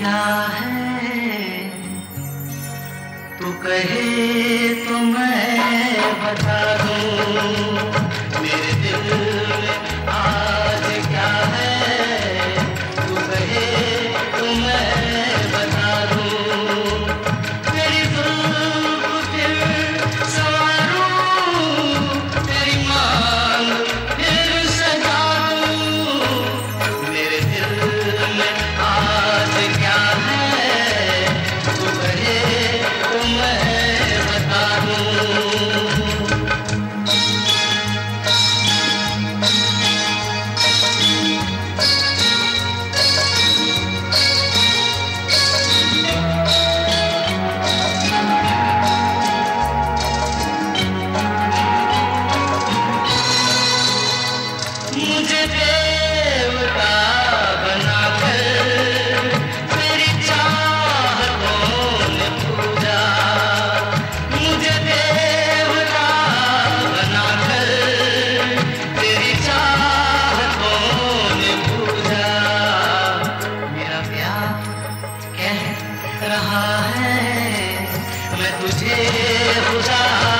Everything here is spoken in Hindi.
क्या है? तू कहे तो मैं बता मैं तुझे गुजार